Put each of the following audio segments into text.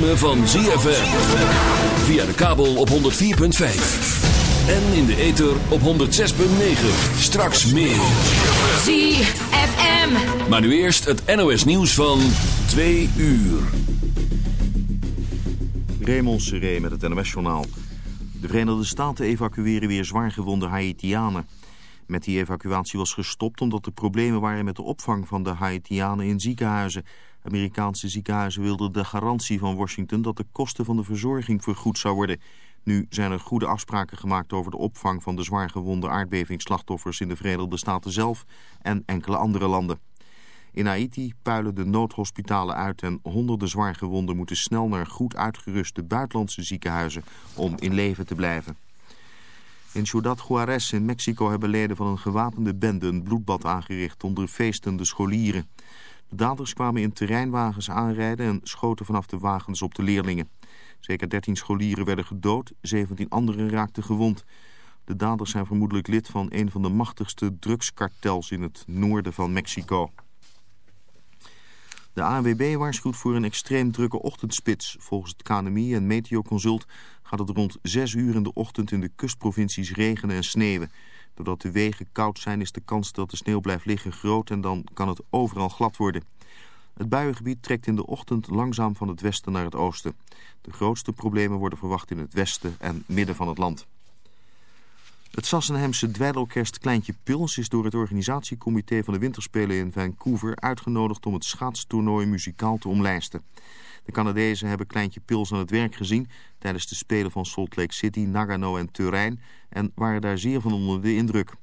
Ritme van ZFM. Via de kabel op 104.5. En in de ether op 106.9. Straks meer. ZFM. Maar nu eerst het NOS nieuws van 2 uur. Raymond Seré met het NOS-journaal. De Verenigde Staten evacueren weer zwaargewonde Haitianen. Met die evacuatie was gestopt omdat er problemen waren met de opvang van de Haitianen in ziekenhuizen. Amerikaanse ziekenhuizen wilden de garantie van Washington dat de kosten van de verzorging vergoed zou worden. Nu zijn er goede afspraken gemaakt over de opvang van de zwaargewonde aardbevingsslachtoffers in de Verenigde Staten zelf en enkele andere landen. In Haiti puilen de noodhospitalen uit en honderden zwaargewonden moeten snel naar goed uitgeruste buitenlandse ziekenhuizen om in leven te blijven. In Ciudad Juarez in Mexico hebben leden van een gewapende bende een bloedbad aangericht onder feestende scholieren. De daders kwamen in terreinwagens aanrijden en schoten vanaf de wagens op de leerlingen. Zeker 13 scholieren werden gedood, 17 anderen raakten gewond. De daders zijn vermoedelijk lid van een van de machtigste drugskartels in het noorden van Mexico. De ANWB waarschuwt voor een extreem drukke ochtendspits. Volgens het KNMI en Meteoconsult gaat het rond 6 uur in de ochtend in de kustprovincies regenen en sneeuwen. Doordat de wegen koud zijn is de kans dat de sneeuw blijft liggen groot en dan kan het overal glad worden. Het buiengebied trekt in de ochtend langzaam van het westen naar het oosten. De grootste problemen worden verwacht in het westen en midden van het land. Het Sassenhemse dweilorkest Kleintje Pils is door het organisatiecomité van de winterspelen in Vancouver uitgenodigd om het schaatstoernooi muzikaal te omlijsten. De Canadezen hebben Kleintje Pils aan het werk gezien tijdens de spelen van Salt Lake City, Nagano en Turijn en waren daar zeer van onder de indruk.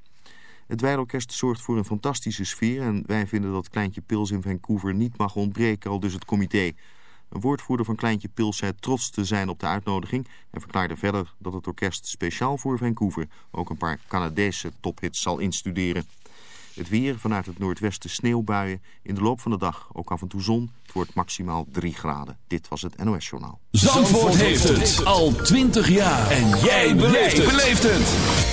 Het dweilorkest zorgt voor een fantastische sfeer en wij vinden dat Kleintje Pils in Vancouver niet mag ontbreken, al dus het comité. Een woordvoerder van Kleintje Pils zei trots te zijn op de uitnodiging en verklaarde verder dat het orkest speciaal voor Vancouver ook een paar Canadese tophits zal instuderen. Het weer vanuit het noordwesten sneeuwbuien. In de loop van de dag ook af en toe zon. Het wordt maximaal 3 graden. Dit was het NOS Journaal. Zandvoort heeft het al 20 jaar. En jij beleeft het.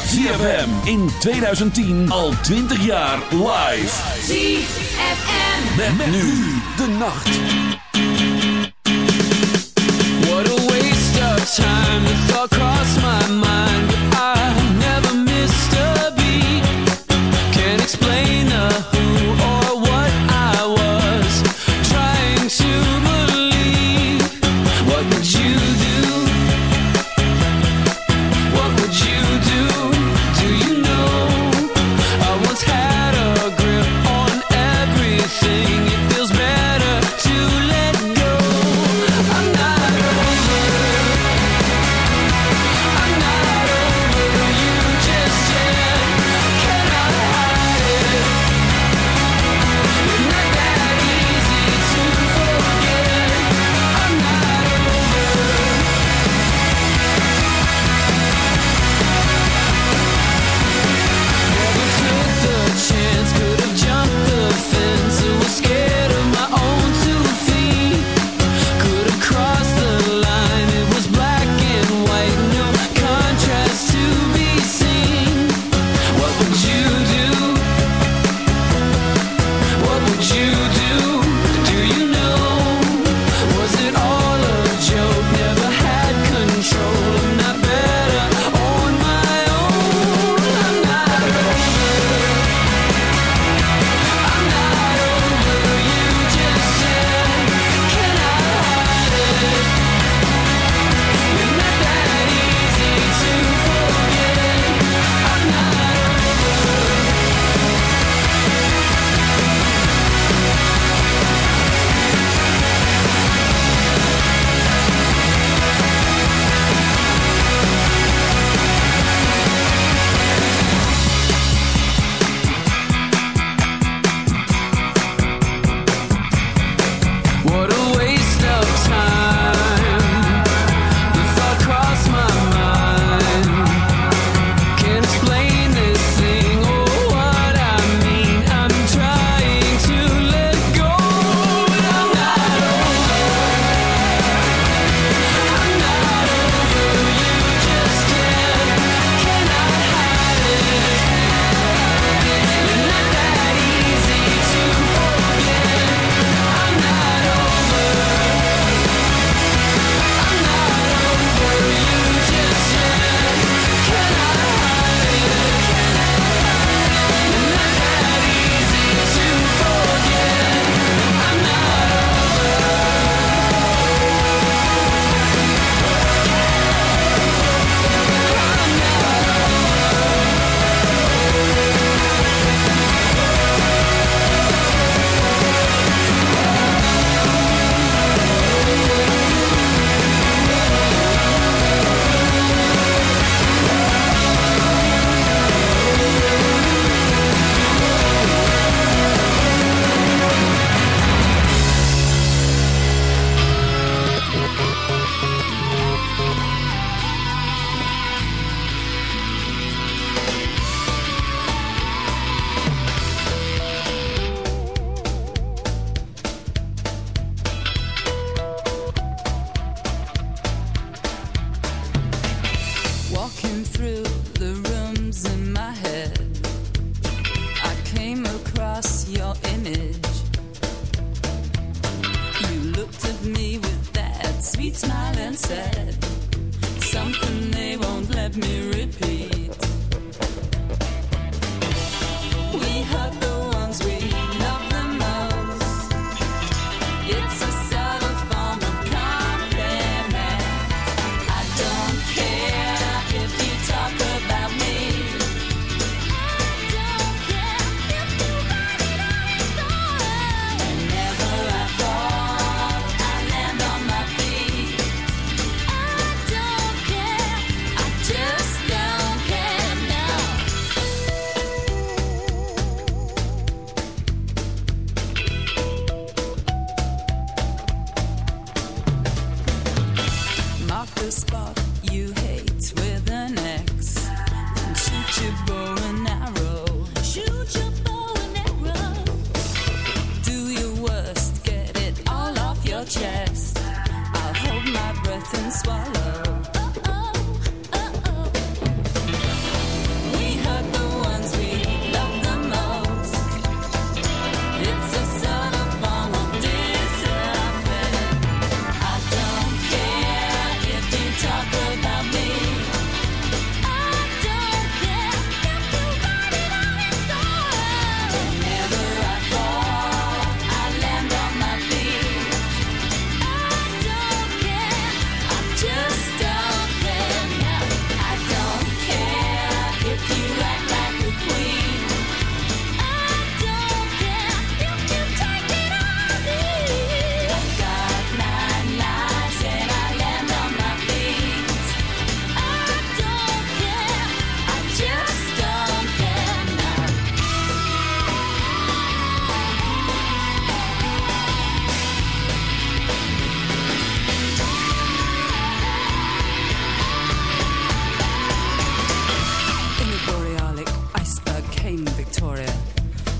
ZFM in 2010 al 20 jaar live. ZFM. Met, nu de nacht. What a waste of time. The thought crossed my mind, Victoria.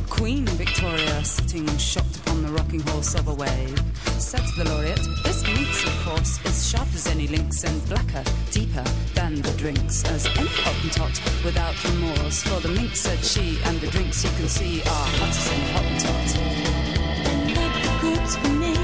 Queen Victoria, sitting shocked upon the rocking horse of a wave, said to the laureate, This minx, of course, is sharp as any lynx and blacker, deeper than the drinks, as any hottentot without remorse. For the mink said she, and the drinks you can see are hotter than hottentot. Like me.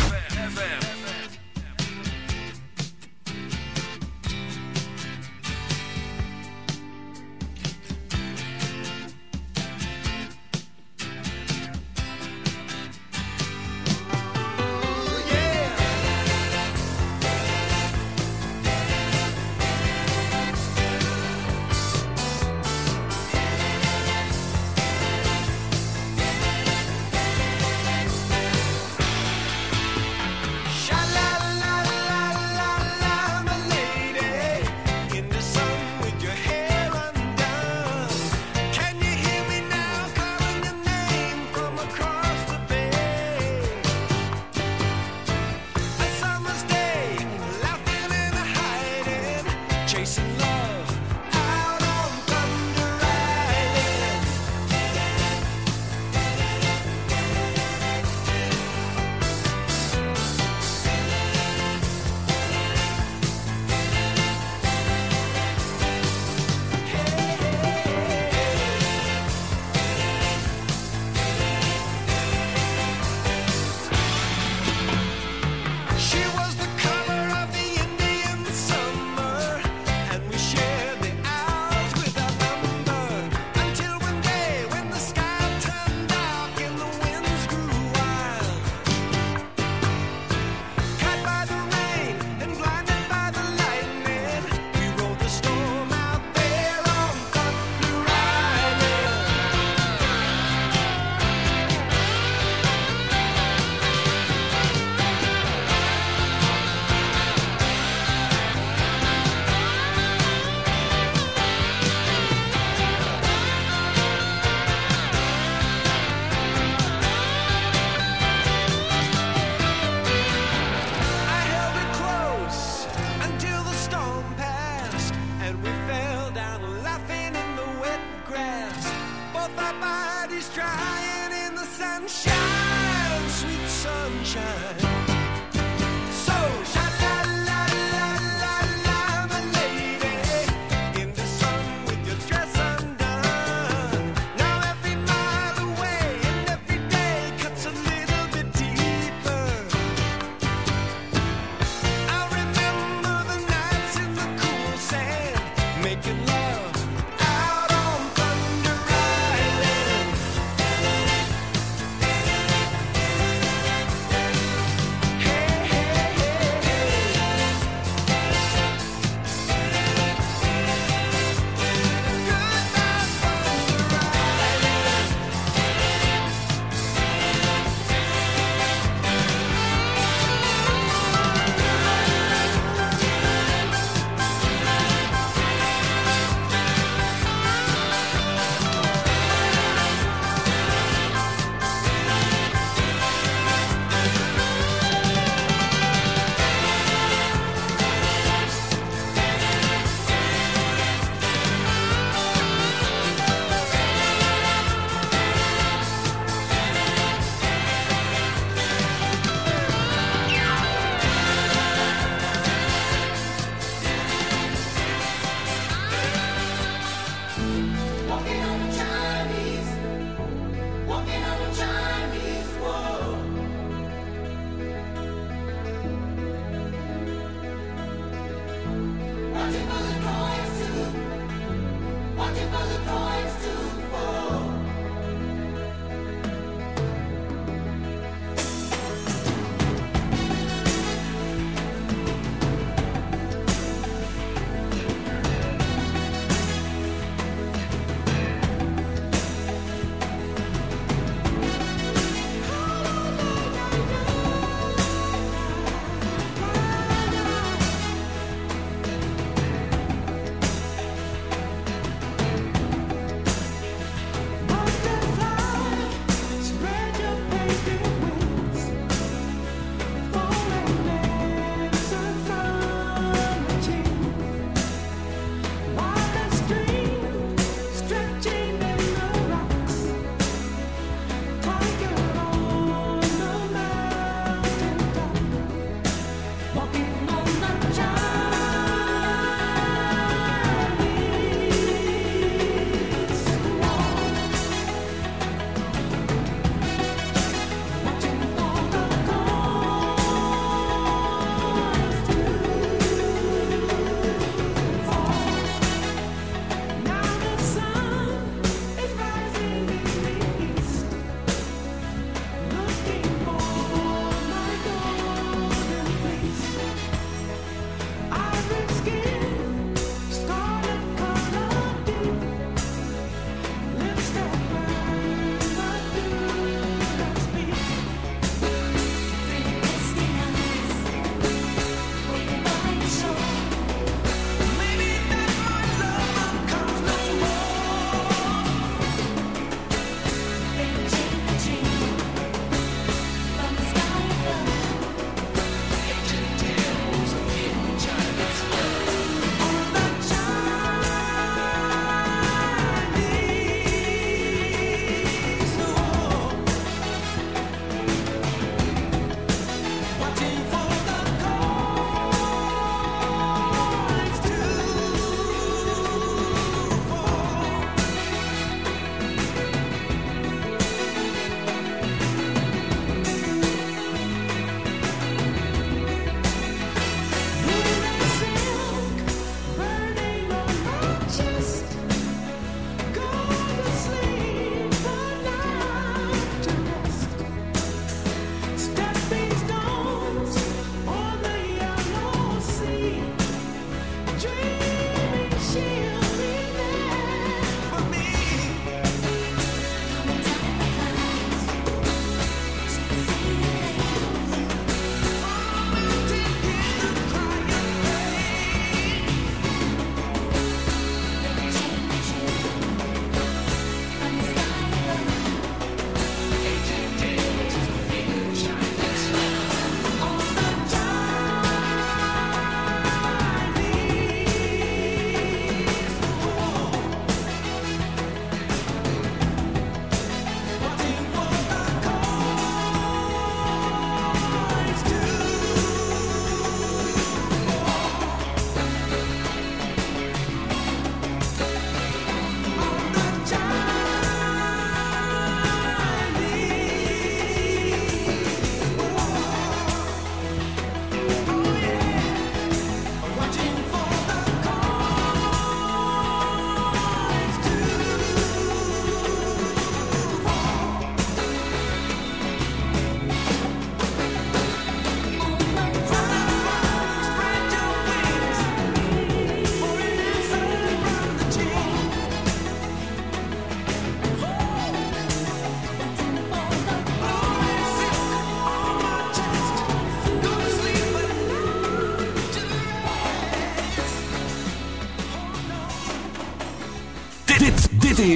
Drying in the sunshine, sweet sunshine.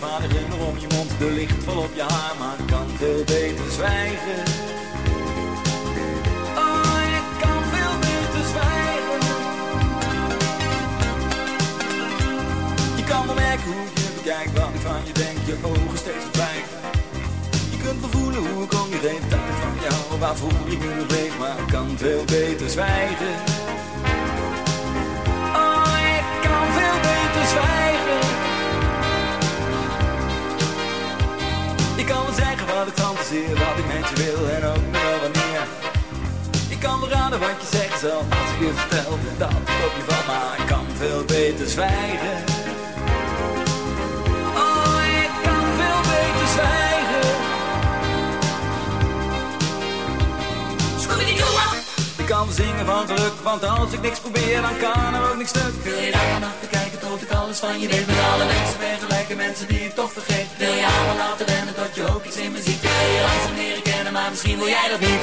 maar de rimmer om je mond, de licht vol op je haar, maar kan veel beter zwijgen. Oh, ik kan veel beter zwijgen. Je kan wel merken hoe je bekijkt, wat ik van je denk, je ogen steeds verdwijnt. Je kunt wel voelen hoe ik om je heen, dat ik van jou, waar voel ik nu leeg, maar kan veel beter zwijgen. zeggen wat ik fantasieer, wat ik met je wil en ook nog wel wanneer. Ik kan raden wat je zegt zal als ik je vertel dat ik op je van maar kan veel beter zwijgen. kan zingen van geluk, want als ik niks probeer, dan kan er ook niks stuk. Wil je daar achter kijken tot ik alles van je weet? Met alle mensen ben gelijke mensen die ik toch vergeet. Wil je allemaal laten wennen tot je ook iets in me ziet? Wil je langzaam leren kennen, maar misschien wil jij dat niet.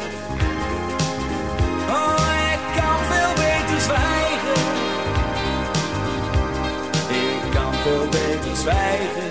zwijgen.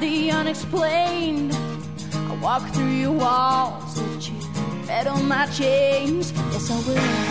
the unexplained. I walk through your walls that you fed on my chains. Yes, I will.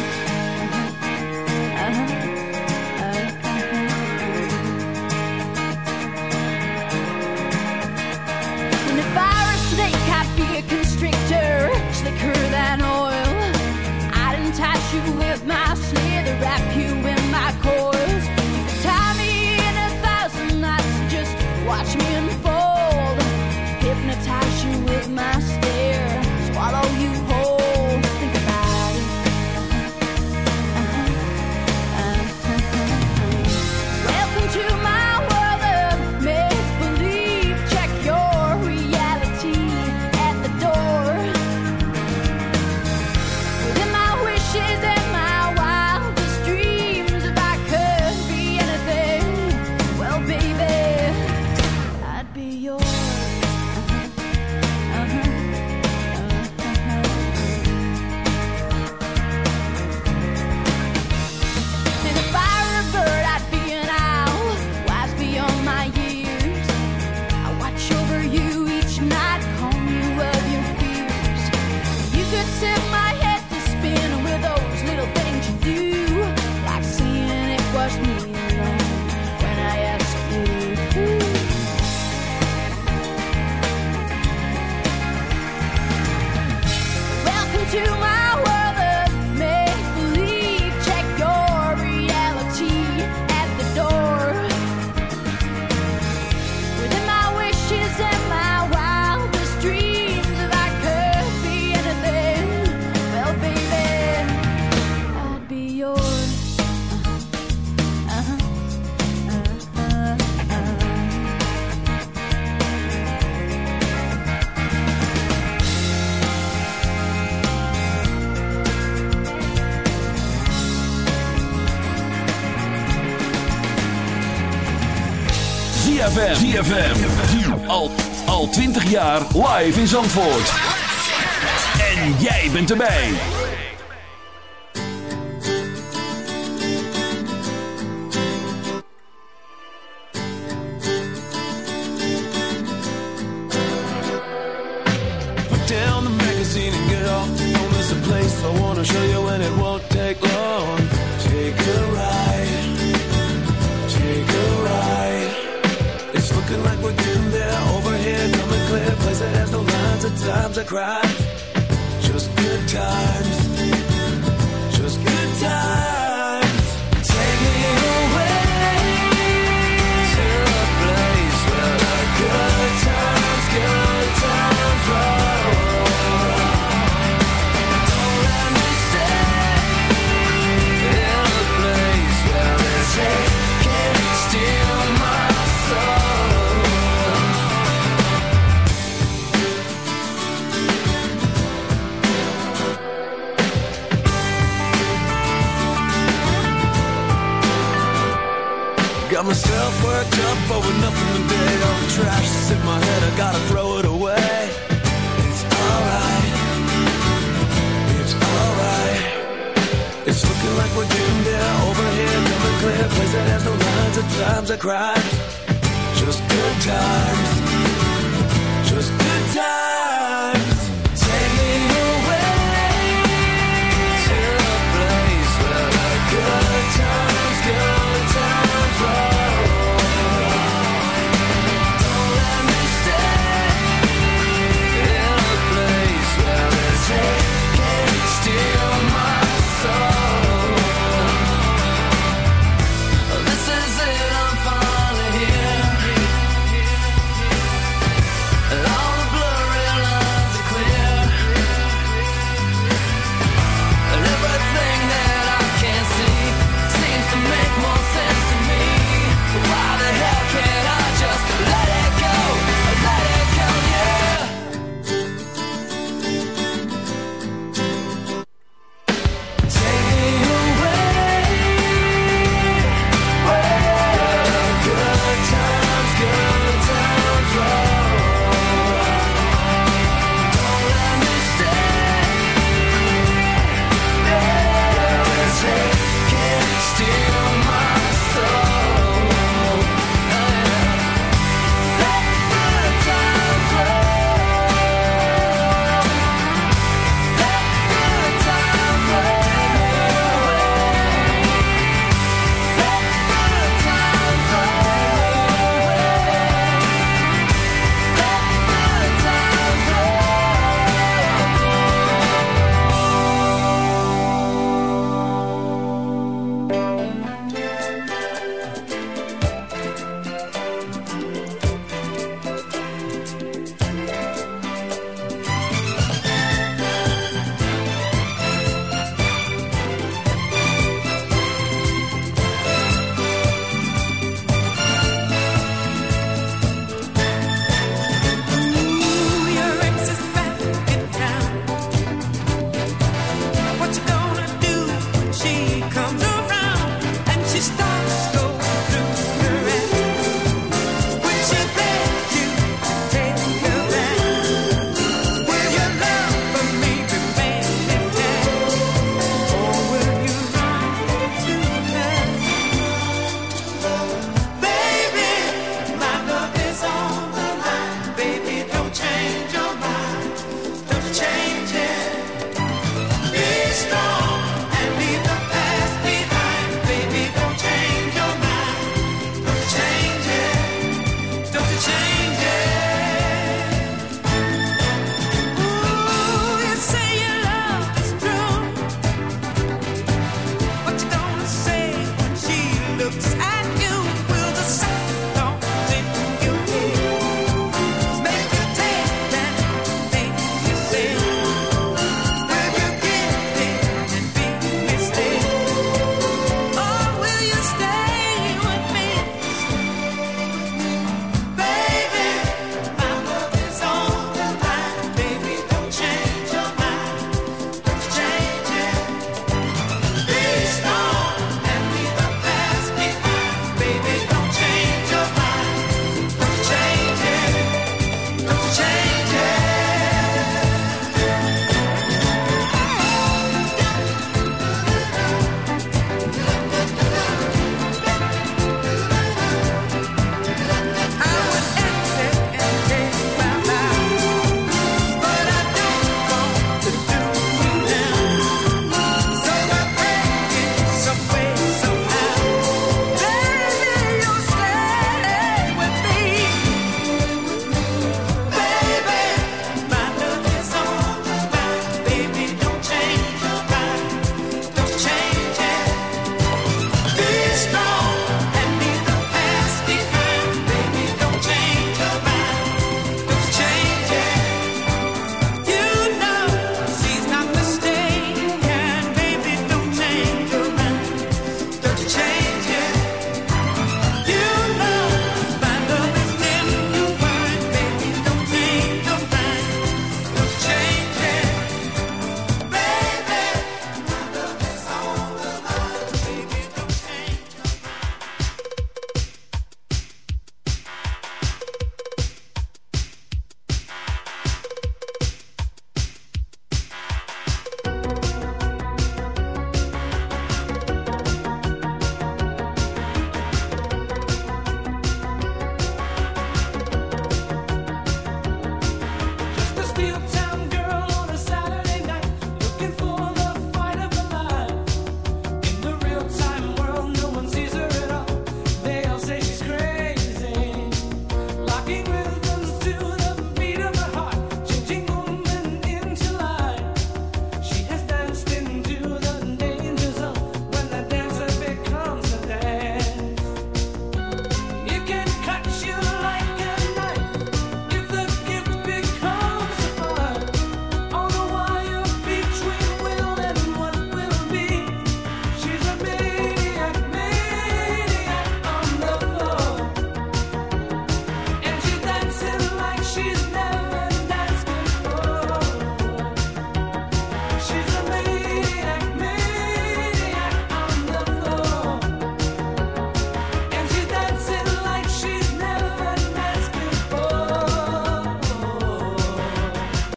ZFM. Al, al 20 jaar live in Zandvoort. En jij bent erbij. Put down the magazine and get off. Home is a place I wanna show you and it won't. a place that has no lines. At times I cry, just good times. worked up over nothing today. All the trash that's in my head, I gotta throw it away. It's alright, it's alright. It's looking like we're getting there. Over here, coming clear. Place that has no lines at times I cried. Just good times.